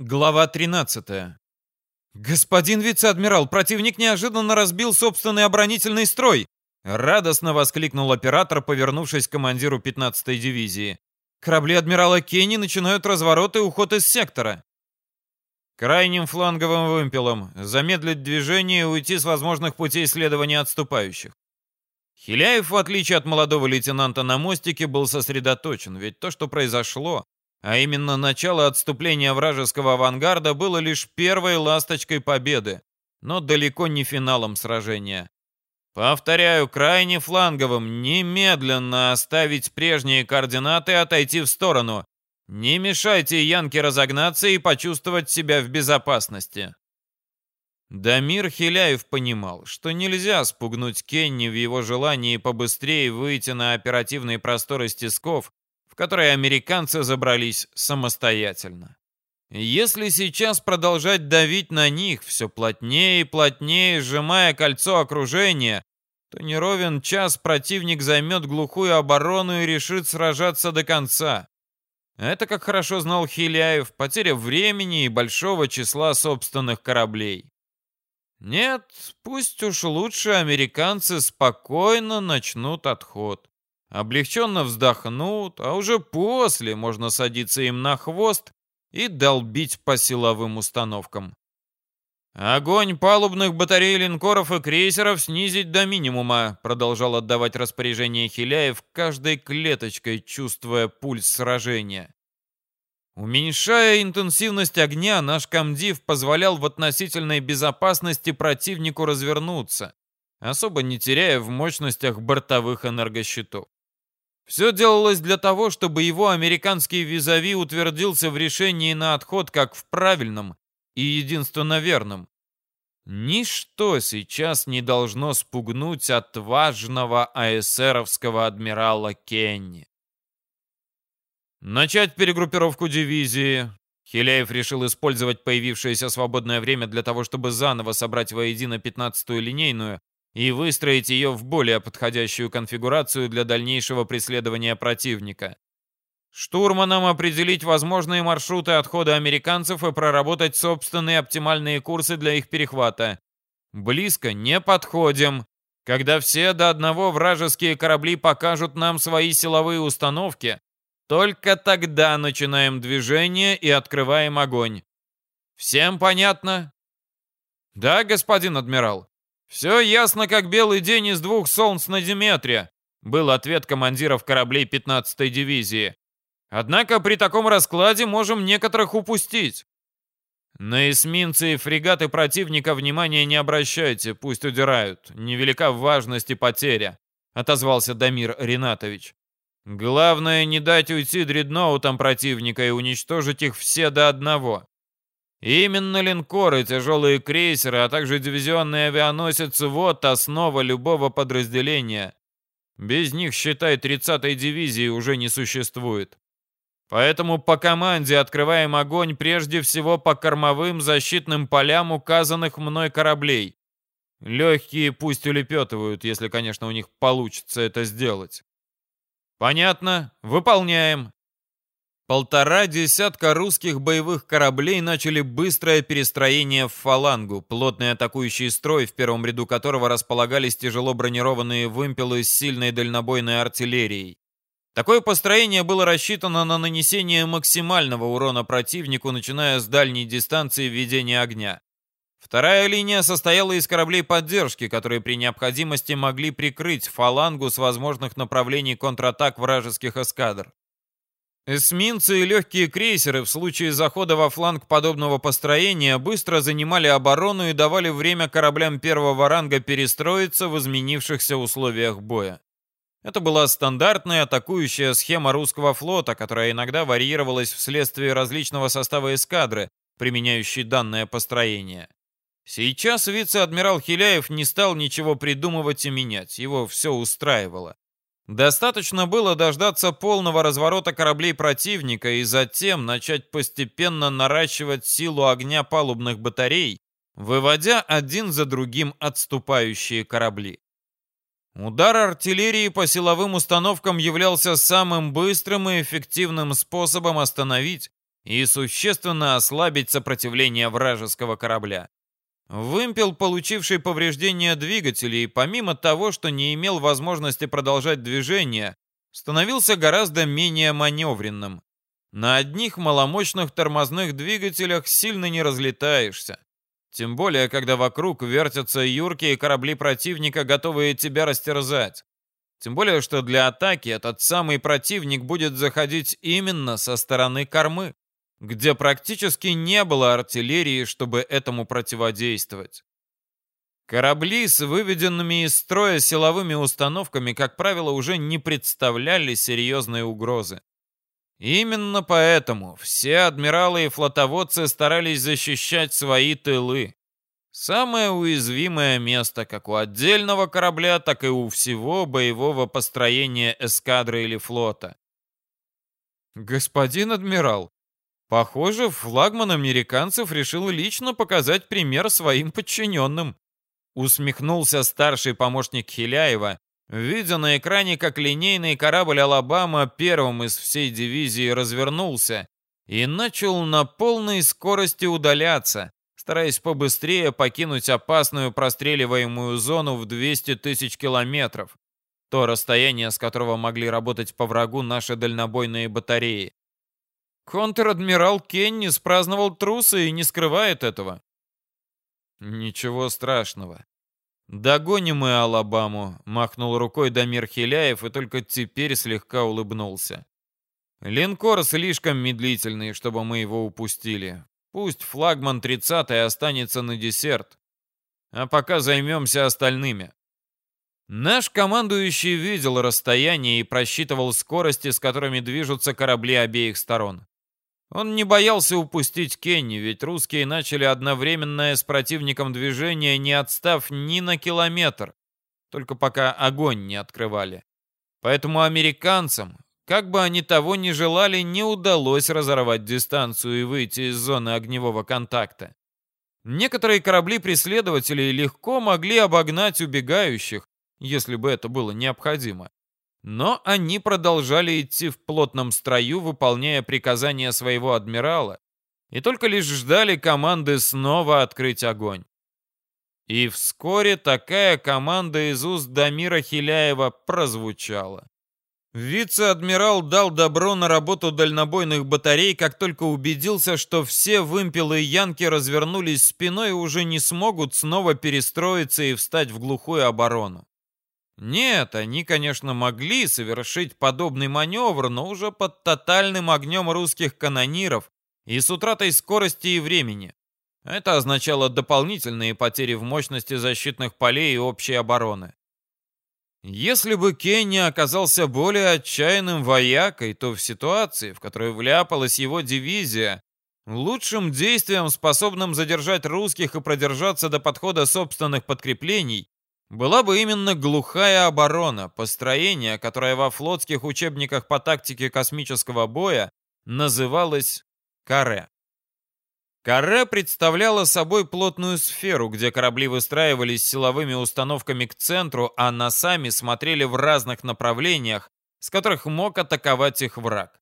Глава 13. «Господин вице-адмирал, противник неожиданно разбил собственный оборонительный строй!» Радостно воскликнул оператор, повернувшись к командиру 15-й дивизии. «Корабли адмирала Кенни начинают разворот и уход из сектора!» Крайним фланговым вымпелом замедлить движение и уйти с возможных путей следования отступающих. Хиляев, в отличие от молодого лейтенанта на мостике, был сосредоточен, ведь то, что произошло, а именно начало отступления вражеского авангарда было лишь первой ласточкой победы, но далеко не финалом сражения. Повторяю, крайне фланговым, немедленно оставить прежние координаты и отойти в сторону. Не мешайте Янке разогнаться и почувствовать себя в безопасности. Дамир Хиляев понимал, что нельзя спугнуть Кенни в его желании побыстрее выйти на оперативные просторы стисков которые американцы забрались самостоятельно. Если сейчас продолжать давить на них, все плотнее и плотнее сжимая кольцо окружения, то не ровен час противник займет глухую оборону и решит сражаться до конца. Это, как хорошо знал Хиляев, потеря времени и большого числа собственных кораблей. Нет, пусть уж лучше американцы спокойно начнут отход облегченно вздохнут, а уже после можно садиться им на хвост и долбить по силовым установкам. «Огонь палубных батарей линкоров и крейсеров снизить до минимума», продолжал отдавать распоряжение Хиляев, каждой клеточкой чувствуя пульс сражения. Уменьшая интенсивность огня, наш комдив позволял в относительной безопасности противнику развернуться, особо не теряя в мощностях бортовых энергощитов. Все делалось для того, чтобы его американский визави утвердился в решении на отход как в правильном и единственно верном. Ничто сейчас не должно спугнуть отважного АСРовского адмирала Кенни. Начать перегруппировку дивизии. Хиляев решил использовать появившееся свободное время для того, чтобы заново собрать воедино 15-ю линейную и выстроить ее в более подходящую конфигурацию для дальнейшего преследования противника. Штурманам определить возможные маршруты отхода американцев и проработать собственные оптимальные курсы для их перехвата. Близко не подходим. Когда все до одного вражеские корабли покажут нам свои силовые установки, только тогда начинаем движение и открываем огонь. Всем понятно? Да, господин адмирал. «Все ясно, как белый день из двух солнц на Диметре», был ответ командиров кораблей 15-й дивизии. «Однако при таком раскладе можем некоторых упустить». «На эсминцы и фрегаты противника внимания не обращайте, пусть удирают. Невелика важность и потеря», — отозвался Дамир Ринатович. «Главное не дать уйти дредноутам противника и уничтожить их все до одного. Именно линкоры, тяжелые крейсеры, а также дивизионные авианосцы — вот основа любого подразделения. Без них, считай, 30-й дивизии уже не существует. Поэтому по команде открываем огонь прежде всего по кормовым защитным полям указанных мной кораблей. Легкие пусть улепетывают, если, конечно, у них получится это сделать. Понятно? Выполняем. Полтора десятка русских боевых кораблей начали быстрое перестроение в фалангу, плотный атакующий строй, в первом ряду которого располагались тяжело бронированные вымпелы с сильной дальнобойной артиллерией. Такое построение было рассчитано на нанесение максимального урона противнику, начиная с дальней дистанции ведения огня. Вторая линия состояла из кораблей поддержки, которые при необходимости могли прикрыть фалангу с возможных направлений контратак вражеских эскадр. Эсминцы и легкие крейсеры в случае захода во фланг подобного построения быстро занимали оборону и давали время кораблям первого ранга перестроиться в изменившихся условиях боя. Это была стандартная атакующая схема русского флота, которая иногда варьировалась вследствие различного состава эскадры, применяющей данное построение. Сейчас вице-адмирал Хиляев не стал ничего придумывать и менять, его все устраивало. Достаточно было дождаться полного разворота кораблей противника и затем начать постепенно наращивать силу огня палубных батарей, выводя один за другим отступающие корабли. Удар артиллерии по силовым установкам являлся самым быстрым и эффективным способом остановить и существенно ослабить сопротивление вражеского корабля. Вымпел, получивший повреждения двигателей, помимо того, что не имел возможности продолжать движение, становился гораздо менее маневренным. На одних маломощных тормозных двигателях сильно не разлетаешься. Тем более, когда вокруг вертятся юркие корабли противника, готовые тебя растерзать. Тем более, что для атаки этот самый противник будет заходить именно со стороны кормы где практически не было артиллерии, чтобы этому противодействовать. Корабли с выведенными из строя силовыми установками, как правило, уже не представляли серьезной угрозы. Именно поэтому все адмиралы и флотоводцы старались защищать свои тылы. Самое уязвимое место как у отдельного корабля, так и у всего боевого построения эскадры или флота. «Господин адмирал, Похоже, флагман американцев решил лично показать пример своим подчиненным. Усмехнулся старший помощник Хиляева, видя на экране, как линейный корабль «Алабама» первым из всей дивизии развернулся и начал на полной скорости удаляться, стараясь побыстрее покинуть опасную простреливаемую зону в 200 тысяч километров, то расстояние, с которого могли работать по врагу наши дальнобойные батареи. Контр-адмирал Кенни спраздновал трусы и не скрывает этого. Ничего страшного. Догоним мы Алабаму, махнул рукой Дамир Хиляев и только теперь слегка улыбнулся. Линкор слишком медлительный, чтобы мы его упустили. Пусть флагман 30-й останется на десерт. А пока займемся остальными. Наш командующий видел расстояние и просчитывал скорости, с которыми движутся корабли обеих сторон. Он не боялся упустить Кенни, ведь русские начали одновременное с противником движение, не отстав ни на километр, только пока огонь не открывали. Поэтому американцам, как бы они того ни желали, не удалось разорвать дистанцию и выйти из зоны огневого контакта. Некоторые корабли-преследователей легко могли обогнать убегающих, если бы это было необходимо. Но они продолжали идти в плотном строю, выполняя приказания своего адмирала, и только лишь ждали команды снова открыть огонь. И вскоре такая команда из уст Дамира Хиляева прозвучала. Вице-адмирал дал добро на работу дальнобойных батарей, как только убедился, что все вымпелы Янки развернулись спиной и уже не смогут снова перестроиться и встать в глухую оборону. Нет, они, конечно, могли совершить подобный маневр, но уже под тотальным огнем русских канониров и с утратой скорости и времени. Это означало дополнительные потери в мощности защитных полей и общей обороны. Если бы Кенни оказался более отчаянным воякой, то в ситуации, в которой вляпалась его дивизия, лучшим действием, способным задержать русских и продержаться до подхода собственных подкреплений, была бы именно глухая оборона, построение, которое во флотских учебниках по тактике космического боя называлось каре. Каре представляла собой плотную сферу, где корабли выстраивались силовыми установками к центру, а носами смотрели в разных направлениях, с которых мог атаковать их враг.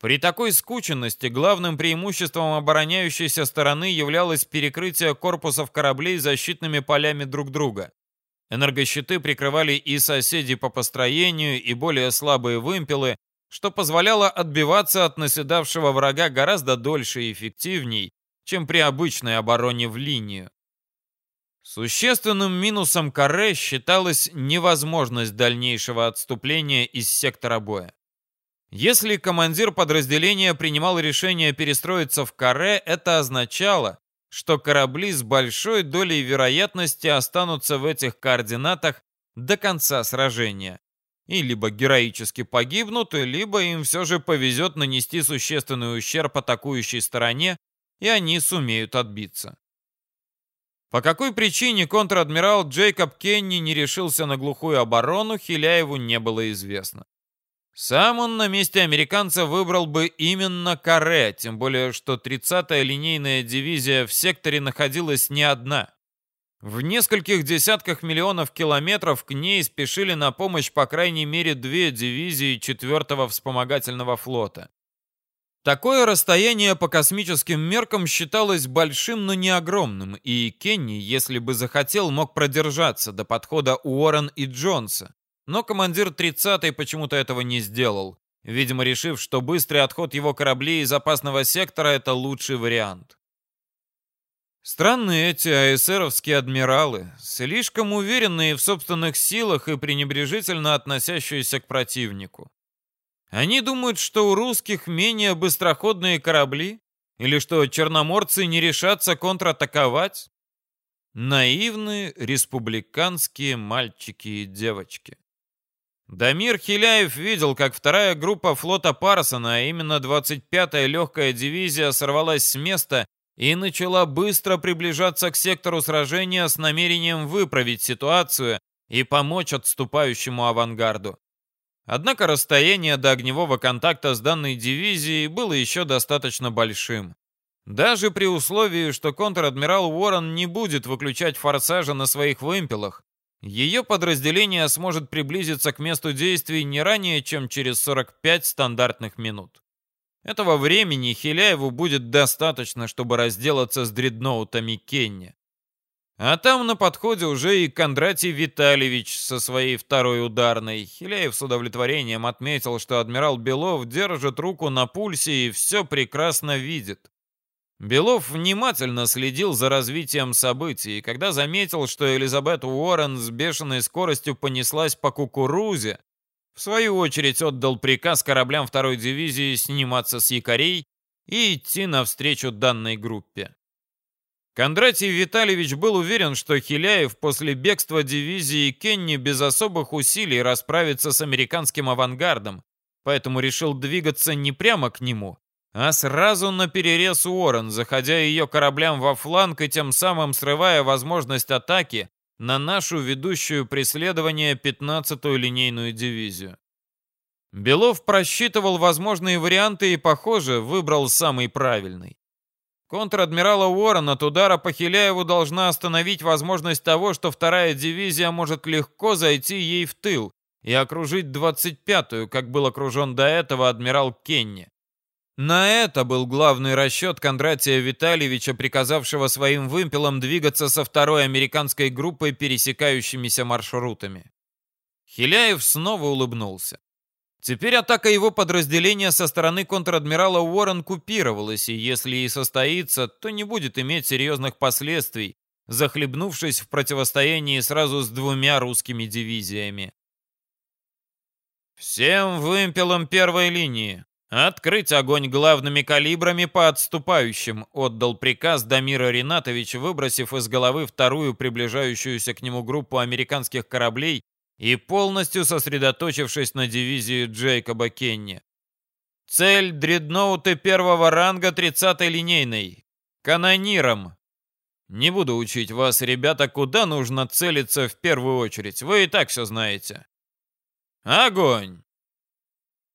При такой скученности главным преимуществом обороняющейся стороны являлось перекрытие корпусов кораблей защитными полями друг друга. Энергощиты прикрывали и соседи по построению, и более слабые вымпелы, что позволяло отбиваться от наседавшего врага гораздо дольше и эффективней, чем при обычной обороне в линию. Существенным минусом каре считалась невозможность дальнейшего отступления из сектора боя. Если командир подразделения принимал решение перестроиться в каре, это означало, что корабли с большой долей вероятности останутся в этих координатах до конца сражения. И либо героически погибнут, либо им все же повезет нанести существенный ущерб атакующей стороне, и они сумеют отбиться. По какой причине контр-адмирал Джейкоб Кенни не решился на глухую оборону, Хиляеву не было известно. Сам он на месте американца выбрал бы именно Каре, тем более что 30-я линейная дивизия в секторе находилась не одна. В нескольких десятках миллионов километров к ней спешили на помощь по крайней мере две дивизии 4-го вспомогательного флота. Такое расстояние по космическим меркам считалось большим, но не огромным, и Кенни, если бы захотел, мог продержаться до подхода Уоррен и Джонса. Но командир 30-й почему-то этого не сделал, видимо решив, что быстрый отход его кораблей из опасного сектора – это лучший вариант. Странные эти АСРовские адмиралы, слишком уверенные в собственных силах и пренебрежительно относящиеся к противнику. Они думают, что у русских менее быстроходные корабли? Или что черноморцы не решатся контратаковать? Наивные республиканские мальчики и девочки. Дамир Хиляев видел, как вторая группа флота Парсона, а именно 25-я легкая дивизия, сорвалась с места и начала быстро приближаться к сектору сражения с намерением выправить ситуацию и помочь отступающему авангарду. Однако расстояние до огневого контакта с данной дивизией было еще достаточно большим. Даже при условии, что контр-адмирал Уоррен не будет выключать форсажа на своих вымпелах, ее подразделение сможет приблизиться к месту действий не ранее, чем через 45 стандартных минут. Этого времени Хиляеву будет достаточно, чтобы разделаться с дредноутами Кенни. А там на подходе уже и Кондратий Витальевич со своей второй ударной. Хиляев с удовлетворением отметил, что адмирал Белов держит руку на пульсе и все прекрасно видит. Белов внимательно следил за развитием событий, и когда заметил, что Элизабет Уоррен с бешеной скоростью понеслась по кукурузе, в свою очередь отдал приказ кораблям второй дивизии сниматься с якорей и идти навстречу данной группе. Кондратий Витальевич был уверен, что Хиляев после бегства дивизии Кенни без особых усилий расправится с американским авангардом, поэтому решил двигаться не прямо к нему, а сразу на перерез Уоррен, заходя ее кораблям во фланг и тем самым срывая возможность атаки на нашу ведущую преследование 15-ю линейную дивизию. Белов просчитывал возможные варианты и, похоже, выбрал самый правильный. Контр-адмирала Уоррен от удара по Хиляеву должна остановить возможность того, что вторая дивизия может легко зайти ей в тыл и окружить 25-ю, как был окружен до этого адмирал Кенни. На это был главный расчет Кондратия Витальевича, приказавшего своим вымпелам двигаться со второй американской группой пересекающимися маршрутами. Хиляев снова улыбнулся. Теперь атака его подразделения со стороны контр-адмирала Уоррен купировалась, и если и состоится, то не будет иметь серьезных последствий, захлебнувшись в противостоянии сразу с двумя русскими дивизиями. «Всем вымпелам первой линии! Открыть огонь главными калибрами по отступающим!» отдал приказ Дамира Ринатович, выбросив из головы вторую приближающуюся к нему группу американских кораблей и полностью сосредоточившись на дивизии Джейкоба Кенни. Цель дредноуты первого ранга 30-й линейной. Канониром. Не буду учить вас, ребята, куда нужно целиться в первую очередь. Вы и так все знаете. Огонь!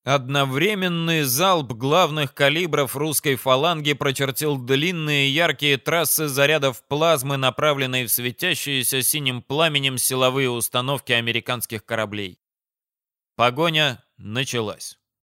Одновременный залп главных калибров русской фаланги прочертил длинные яркие трассы зарядов плазмы, направленные в светящиеся синим пламенем силовые установки американских кораблей. Погоня началась.